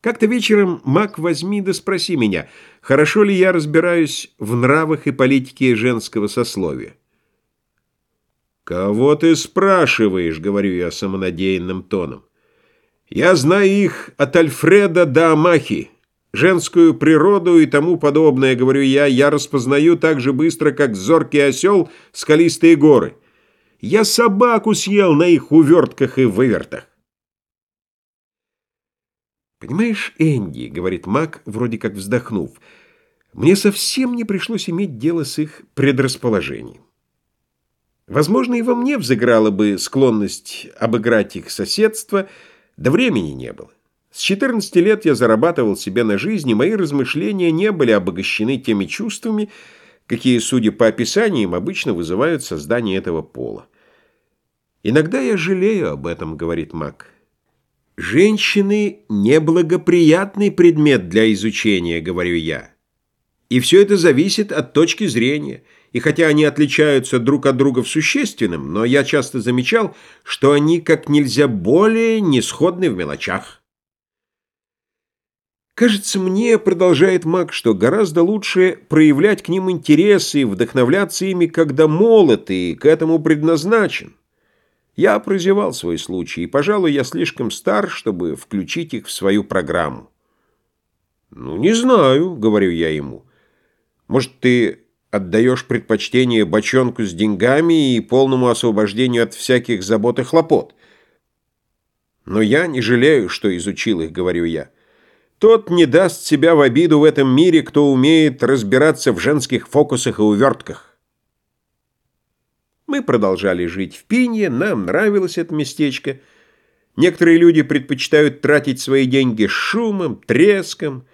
Как-то вечером, Мак, возьми да спроси меня, хорошо ли я разбираюсь в нравах и политике женского сословия. «Кого ты спрашиваешь?» — говорю я самонадеянным тоном. «Я знаю их от Альфреда до Амахи. Женскую природу и тому подобное, — говорю я, — я распознаю так же быстро, как зоркий осел скалистые горы. Я собаку съел на их увертках и вывертах. «Понимаешь, Энди, — говорит Мак, вроде как вздохнув, — мне совсем не пришлось иметь дело с их предрасположением. Возможно, и во мне взыграла бы склонность обыграть их соседство, да времени не было. С 14 лет я зарабатывал себе на жизнь, и мои размышления не были обогащены теми чувствами, какие, судя по описаниям, обычно вызывают создание этого пола. «Иногда я жалею об этом», — говорит Мак. «Женщины — неблагоприятный предмет для изучения», — говорю я. «И все это зависит от точки зрения. И хотя они отличаются друг от друга в существенном, но я часто замечал, что они как нельзя более не сходны в мелочах». «Кажется мне, — продолжает Мак, — что гораздо лучше проявлять к ним интерес и вдохновляться ими, когда молод и к этому предназначен». Я прозевал свой случай, и, пожалуй, я слишком стар, чтобы включить их в свою программу. «Ну, не знаю», — говорю я ему. «Может, ты отдаешь предпочтение бочонку с деньгами и полному освобождению от всяких забот и хлопот?» «Но я не жалею, что изучил их», — говорю я. «Тот не даст себя в обиду в этом мире, кто умеет разбираться в женских фокусах и увертках». Мы продолжали жить в Пинье, нам нравилось это местечко. Некоторые люди предпочитают тратить свои деньги шумом, треском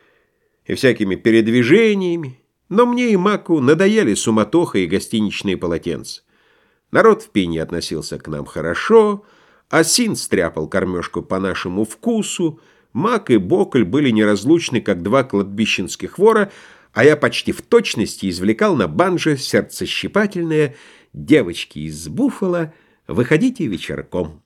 и всякими передвижениями, но мне и Маку надоели суматоха и гостиничные полотенца. Народ в Пинье относился к нам хорошо, а Син стряпал кормежку по нашему вкусу, Мак и Бокль были неразлучны, как два кладбищенских вора, а я почти в точности извлекал на банже сердцещипательное «Девочки из Буффало, выходите вечерком».